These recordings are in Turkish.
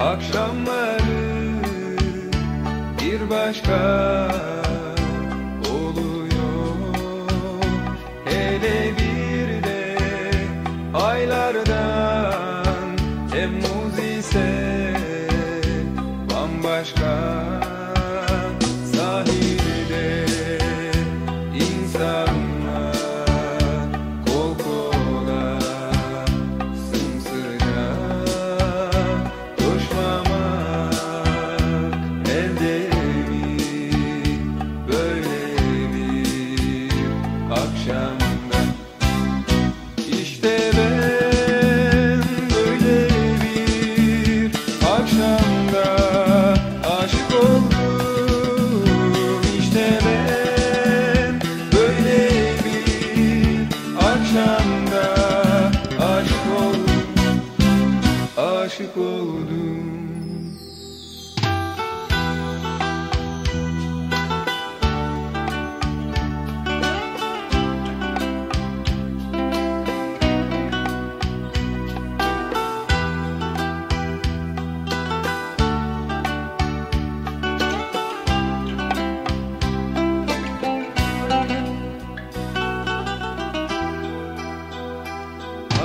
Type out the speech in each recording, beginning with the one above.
akşamları bir başka oluyor. Hele bir de aylardan Temmuz ise bambaşka akşamda aşık oldum Aşık oldum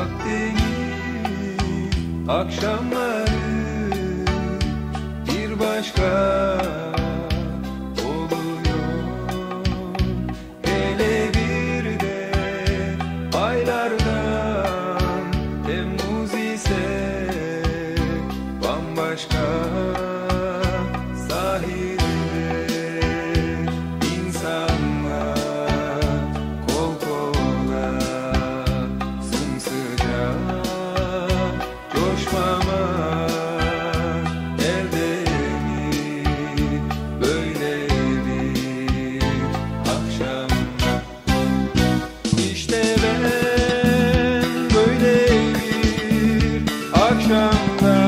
Akdeniz akşamları bir başka Shambhala.